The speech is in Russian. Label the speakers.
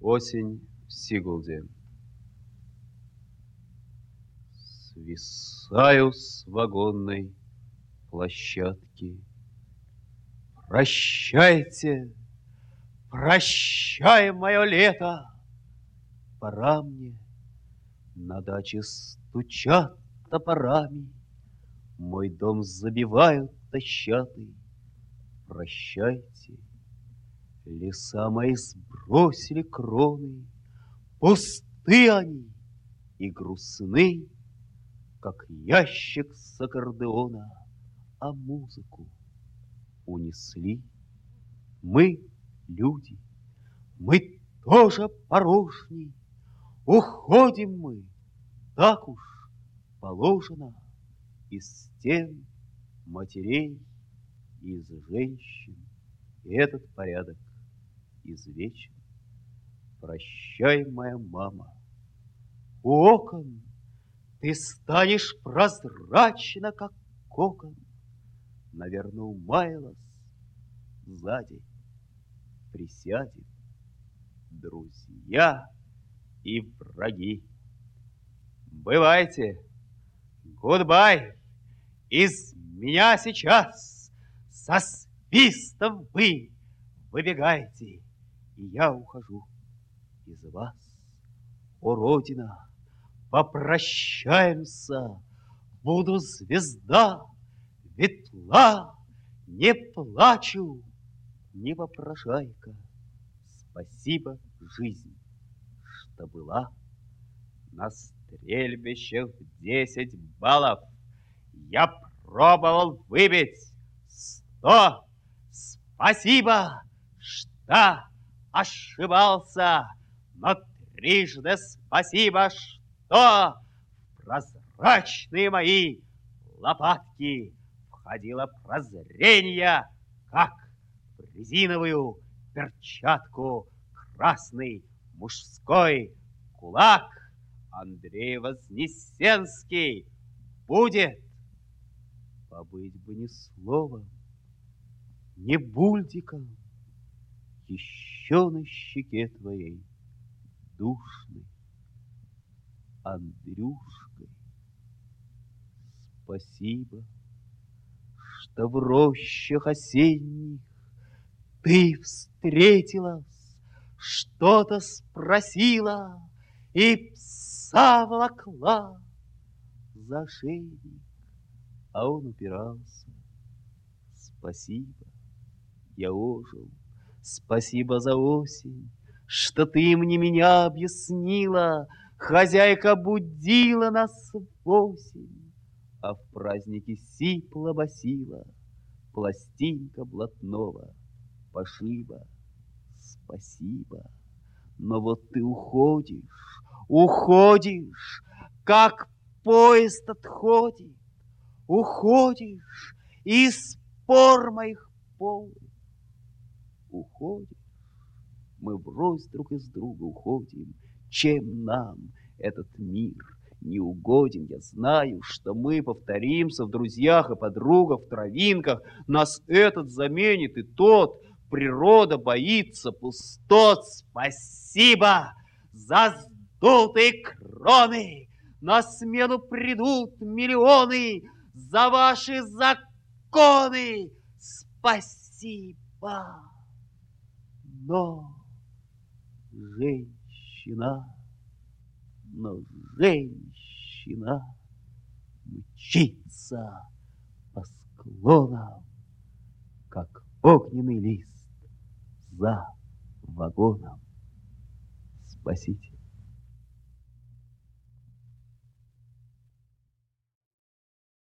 Speaker 1: Осень в Сигулде. Свисаю с вагонной площадки. Прощайте, прощай, мое лето, Пора мне, на даче стучат топорами, Мой дом забивают тащаты. Прощайте, леса мои сбросили кроны, Пусты они и грустны, Как ящик с аккордеона, А музыку унесли. Мы люди, мы тоже порожни, Уходим мы, так уж положено, Из стен матерей, из женщин. И этот порядок извечен. Прощай, моя мама, у окон Ты станешь прозрачно, как кокон. Наверное, умаялась сзади. Присядем, друзья и враги. Бывайте, гудбай, из меня сейчас со свистом вы выбегайте, и я ухожу из вас. О, Родина, попрощаемся, буду звезда, ветла, не плачу, не попрошайка. Спасибо, жизнь, что была. На стрельбищах десять баллов я пробовал выбить сто. Спасибо, что ошибался, но трижды спасибо, что прозрачные мои лопатки входило прозрение, как в резиновую перчатку красный мужской кулак. Андрей Вознесенский будет побыть бы ни словом, ни бультиком, еще на щеке твоей душной Андрюшкой. Спасибо что в рощах осенних ты встретилась, что-то спросила и пса волокла за шейник, а он упирался. Спасибо, я ожил, спасибо за осень, что ты мне меня объяснила, хозяйка будила нас в восемь а в празднике сипла-басила пластинка блатного пошиба. Спасибо, но вот ты уходишь, уходишь, как поезд отходит, уходишь из пор моих полных. Уходишь, мы врозь друг из друга уходим, чем нам этот мир не угоден. Я знаю, что мы повторимся в друзьях и подругах, в травинках. Нас этот заменит и тот. Природа боится пустот. Спасибо за сдутые кроны. На смену придут миллионы за ваши законы. Спасибо. Но женщина но женщина мчится по склонам, как огненный лист за вагоном. Спасите.